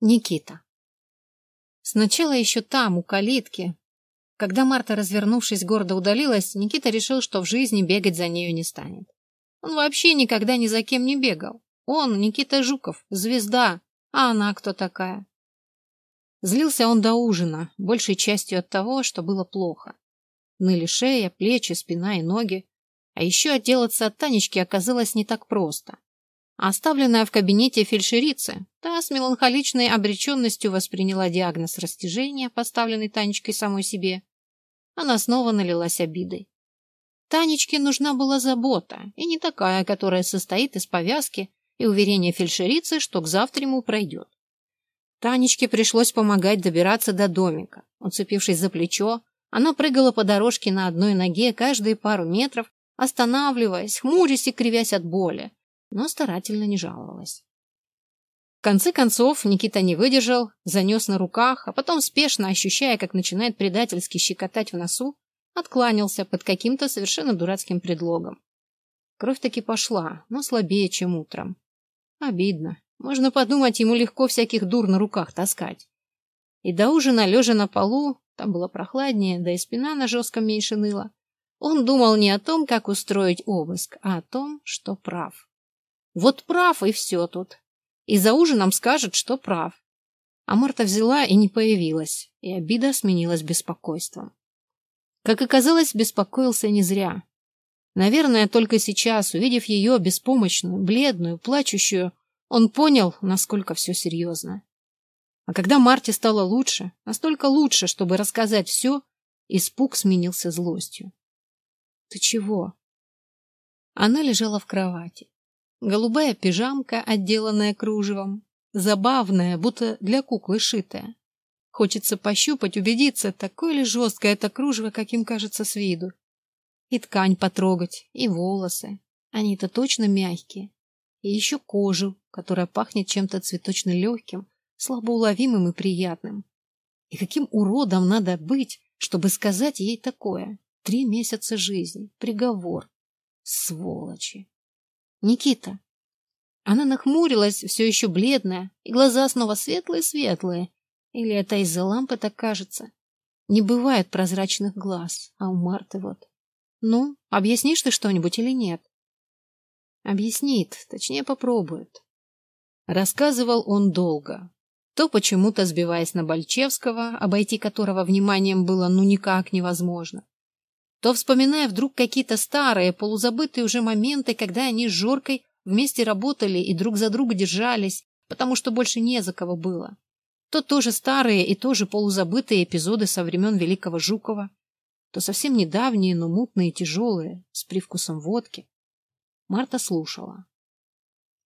Никита. Сначала еще там, у калитки. Когда Марта, развернувшись, гордо удалилась, Никита решил, что в жизни бегать за нею не станет. Он вообще никогда ни за кем не бегал. Он, Никита Жуков, звезда, а она кто такая? Злился он до ужина, большей частью от того, что было плохо. Ныли шея, плечи, спина и ноги. А еще отделаться от Танечки оказалось не так просто. Оставленная в кабинете фельдшерицы, та с меланхоличной обреченностью восприняла диагноз растяжения, поставленный Танечкой самой себе. Она снова налилась обидой. Танечке нужна была забота, и не такая, которая состоит из повязки и уверения фельдшерицы, что к завтраму пройдет. Танечке пришлось помогать добираться до домика. Уцепившись за плечо, она прыгала по дорожке на одной ноге каждые пару метров, останавливаясь, хмурясь и кривясь от боли но старательно не жаловалась. В конце концов Никита не выдержал, занес на руках, а потом, спешно ощущая, как начинает предательски щекотать в носу, откланялся под каким-то совершенно дурацким предлогом. Кровь таки пошла, но слабее, чем утром. Обидно. Можно подумать, ему легко всяких дур на руках таскать. И до ужина, лежа на полу, там было прохладнее, да и спина на жестком меньше ныла, он думал не о том, как устроить обыск, а о том, что прав. Вот прав, и все тут. И за ужином скажет, что прав. А Марта взяла и не появилась, и обида сменилась беспокойством. Как оказалось, беспокоился не зря. Наверное, только сейчас, увидев ее беспомощную, бледную, плачущую, он понял, насколько все серьезно. А когда Марте стало лучше, настолько лучше, чтобы рассказать все, испуг сменился злостью. — Ты чего? Она лежала в кровати. Голубая пижамка, отделанная кружевом. Забавная, будто для куклы шитая. Хочется пощупать, убедиться, такое ли жесткое это кружево, каким кажется с виду. И ткань потрогать, и волосы. Они-то точно мягкие. И еще кожу, которая пахнет чем-то цветочно легким, слабоуловимым и приятным. И каким уродом надо быть, чтобы сказать ей такое? Три месяца жизни, приговор. Сволочи. Никита. Она нахмурилась, все еще бледная, и глаза снова светлые-светлые. Или это из-за лампы так кажется? Не бывает прозрачных глаз, а у Марты вот. Ну, объяснишь ты что-нибудь или нет? Объяснит, точнее попробует. Рассказывал он долго. То почему-то сбиваясь на Бальчевского, обойти которого вниманием было ну никак невозможно, то вспоминая вдруг какие-то старые, полузабытые уже моменты, когда они с Жоркой вместе работали и друг за друга держались, потому что больше не за кого было. То тоже старые и тоже полузабытые эпизоды со времен Великого Жукова, то совсем недавние, но мутные и тяжелые, с привкусом водки. Марта слушала.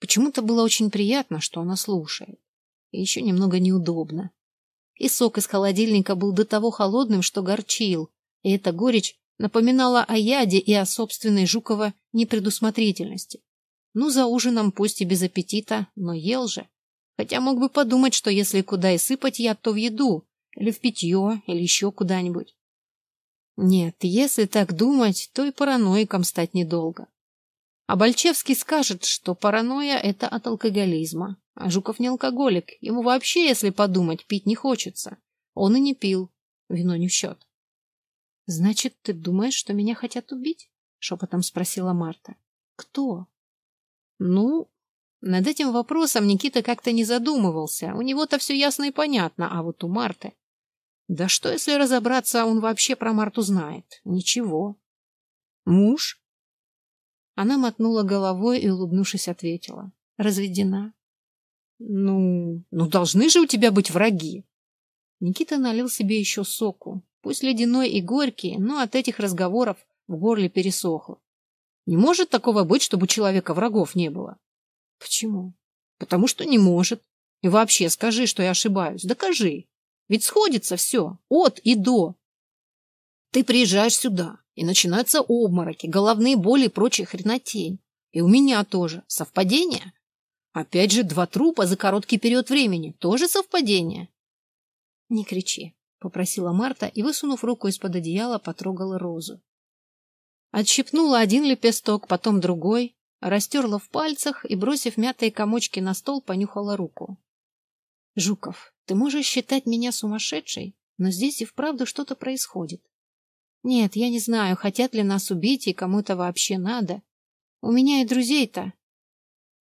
Почему-то было очень приятно, что она слушает. И еще немного неудобно. И сок из холодильника был до того холодным, что горчил, и эта горечь напоминала о яде и о собственной Жукова непредусмотрительности. Ну, за ужином, пусть и без аппетита, но ел же. Хотя мог бы подумать, что если куда и сыпать яд, то в еду, или в питье, или еще куда-нибудь. Нет, если так думать, то и параноиком стать недолго. А Бальчевский скажет, что паранойя – это от алкоголизма. А Жуков не алкоголик, ему вообще, если подумать, пить не хочется. Он и не пил, вино не в счет. Значит, ты думаешь, что меня хотят убить? Шепотом спросила Марта. Кто? Ну, над этим вопросом Никита как-то не задумывался. У него-то все ясно и понятно, а вот у Марты... Да что, если разобраться, он вообще про Марту знает? Ничего. Муж? Она мотнула головой и, улыбнувшись, ответила. Разведена. Ну, ну должны же у тебя быть враги. Никита налил себе еще соку, Пусть ледяной и горький, но от этих разговоров в горле пересохло. Не может такого быть, чтобы у человека врагов не было. Почему? Потому что не может. И вообще скажи, что я ошибаюсь. Докажи. Ведь сходится все, от и до. Ты приезжаешь сюда, и начинаются обмороки, головные боли и прочая хренотень. И у меня тоже. Совпадение? Опять же, два трупа за короткий период времени. Тоже совпадение? Не кричи. — попросила Марта и, высунув руку из-под одеяла, потрогала розу. Отщипнула один лепесток, потом другой, растерла в пальцах и, бросив мятые комочки на стол, понюхала руку. Жуков, ты можешь считать меня сумасшедшей, но здесь и вправду что-то происходит. Нет, я не знаю, хотят ли нас убить и кому это вообще надо. У меня и друзей-то.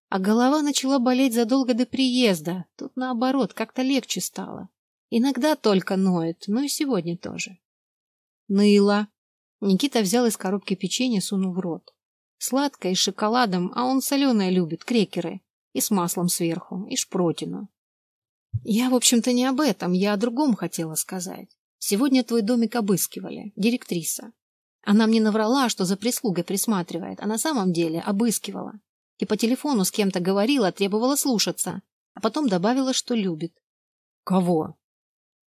А голова начала болеть задолго до приезда. Тут наоборот, как-то легче стало. Иногда только ноет, но и сегодня тоже. Ныла. Никита взял из коробки печенье, сунул в рот. Сладкое, и с шоколадом, а он соленое любит, крекеры. И с маслом сверху, и шпротину. Я, в общем-то, не об этом, я о другом хотела сказать. Сегодня твой домик обыскивали, директриса. Она мне наврала, что за прислугой присматривает, а на самом деле обыскивала. И по телефону с кем-то говорила, требовала слушаться, а потом добавила, что любит. Кого?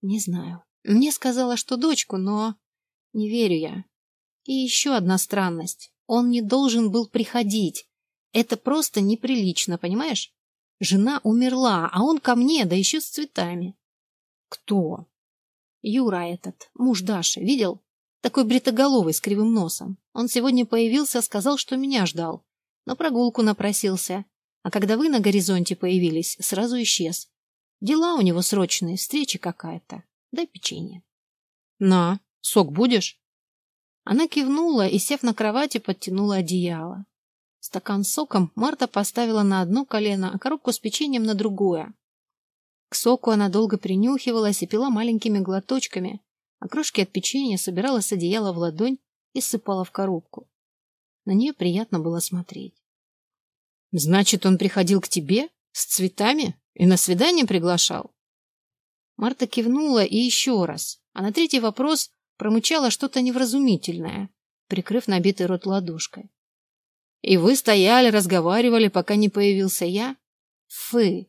Не знаю. Мне сказала, что дочку, но... Не верю я. И еще одна странность. Он не должен был приходить. Это просто неприлично, понимаешь? Жена умерла, а он ко мне, да еще с цветами. Кто? Юра этот, муж Даши, видел? Такой бритоголовый с кривым носом. Он сегодня появился, сказал, что меня ждал. На прогулку напросился. А когда вы на горизонте появились, сразу исчез. Дела у него срочные, встреча какая-то. Дай печенье. На, сок будешь? Она кивнула и, сев на кровати, подтянула одеяло. Стакан с соком Марта поставила на одно колено, а коробку с печеньем на другое. К соку она долго принюхивалась и пила маленькими глоточками, а крошки от печенья собирала с одеяла в ладонь и сыпала в коробку. На нее приятно было смотреть. «Значит, он приходил к тебе? С цветами? И на свидание приглашал?» Марта кивнула и еще раз, а на третий вопрос промычала что-то невразумительное, прикрыв набитый рот ладошкой. «И вы стояли, разговаривали, пока не появился я?» «Фы!»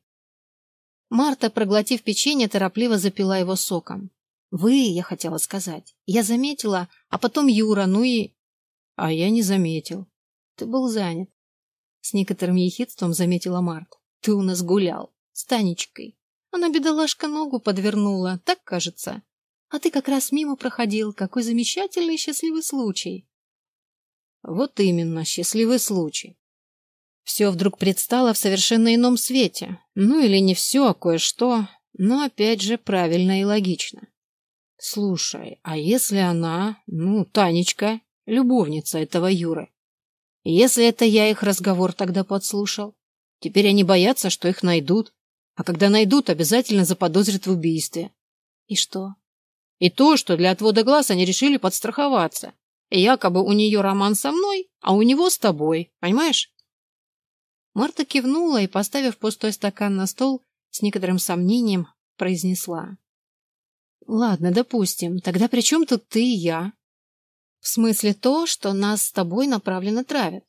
Марта, проглотив печенье, торопливо запила его соком. «Вы, я хотела сказать. Я заметила, а потом Юра, ну и...» «А я не заметил. Ты был занят». С некоторым ехидством заметила Марта. «Ты у нас гулял. С Танечкой. Она, бедолашка, ногу подвернула, так кажется. А ты как раз мимо проходил. Какой замечательный счастливый случай!» «Вот именно, счастливый случай. Все вдруг предстало в совершенно ином свете. Ну или не все, а кое-что, но опять же правильно и логично. Слушай, а если она, ну, Танечка, любовница этого Юры? Если это я их разговор тогда подслушал? Теперь они боятся, что их найдут. А когда найдут, обязательно заподозрят в убийстве. И что? И то, что для отвода глаз они решили подстраховаться. И якобы у нее роман со мной, а у него с тобой, понимаешь? Марта кивнула и, поставив пустой стакан на стол, с некоторым сомнением произнесла. «Ладно, допустим. Тогда при чем тут ты и я?» «В смысле то, что нас с тобой направленно травят.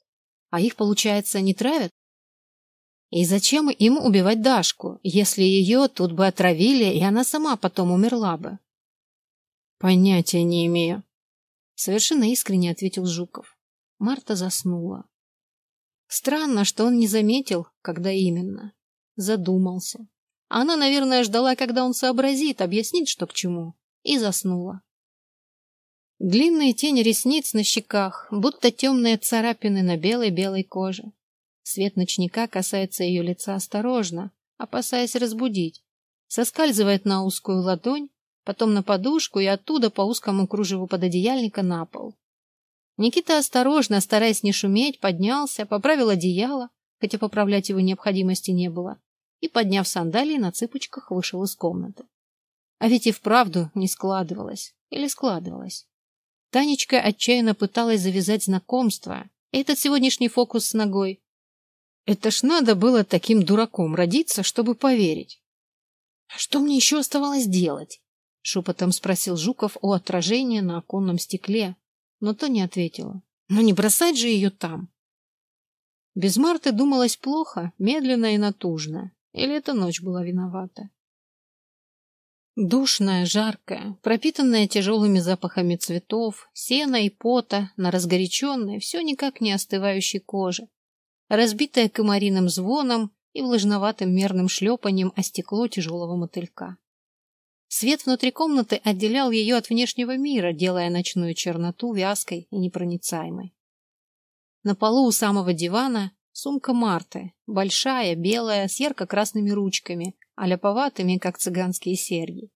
А их, получается, не травят?» «И зачем им убивать Дашку, если ее тут бы отравили, и она сама потом умерла бы?» «Понятия не имею», — совершенно искренне ответил Жуков. Марта заснула. Странно, что он не заметил, когда именно. Задумался. Она, наверное, ждала, когда он сообразит, объяснит, что к чему, и заснула. Длинные тени ресниц на щеках, будто темные царапины на белой-белой коже. Свет ночника касается ее лица осторожно, опасаясь разбудить. Соскальзывает на узкую ладонь, потом на подушку и оттуда по узкому кружеву пододеяльника на пол. Никита осторожно, стараясь не шуметь, поднялся, поправил одеяло, хотя поправлять его необходимости не было, и, подняв сандалии, на цыпочках вышел из комнаты. А ведь и вправду не складывалось. Или складывалось. Танечка отчаянно пыталась завязать знакомство. Этот сегодняшний фокус с ногой. Это ж надо было таким дураком родиться, чтобы поверить. «А что мне еще оставалось делать? Шепотом спросил Жуков у отражения на оконном стекле, но то не ответила. Но не бросать же ее там. Без Марты думалось плохо, медленно и натужно. Или эта ночь была виновата? Душная, жаркая, пропитанная тяжелыми запахами цветов, сена и пота на разгоряченной, все никак не остывающей коже, разбитая комариным звоном и влажноватым мерным шлепанием о стекло тяжелого мотылька. Свет внутри комнаты отделял ее от внешнего мира, делая ночную черноту вязкой и непроницаемой. На полу у самого дивана сумка Марты, большая, белая, с ярко-красными ручками, а ляповатыми, как цыганские серьги.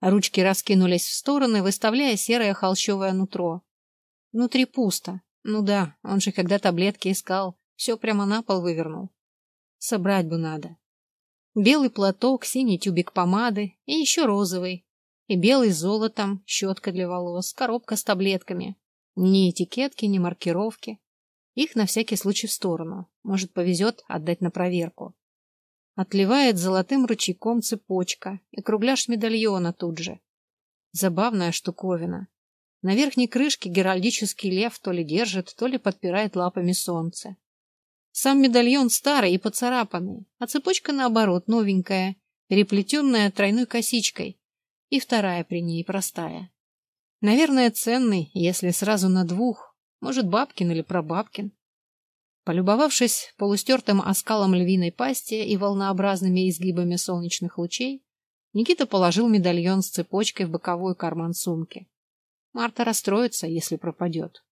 Ручки раскинулись в стороны, выставляя серое холщовое нутро. Внутри пусто. Ну да, он же когда таблетки искал, все прямо на пол вывернул. Собрать бы надо. Белый платок, синий тюбик помады и еще розовый. И белый с золотом, щетка для волос, коробка с таблетками. Ни этикетки, ни маркировки. Их на всякий случай в сторону. Может, повезет отдать на проверку. Отливает золотым ручейком цепочка и кругляш медальона тут же. Забавная штуковина. На верхней крышке геральдический лев то ли держит, то ли подпирает лапами солнце. Сам медальон старый и поцарапанный, а цепочка, наоборот, новенькая, переплетенная тройной косичкой, и вторая при ней простая. Наверное, ценный, если сразу на двух, может, бабкин или прабабкин. Полюбовавшись полустертым оскалом львиной пасти и волнообразными изгибами солнечных лучей, Никита положил медальон с цепочкой в боковой карман сумки. Марта расстроится, если пропадет.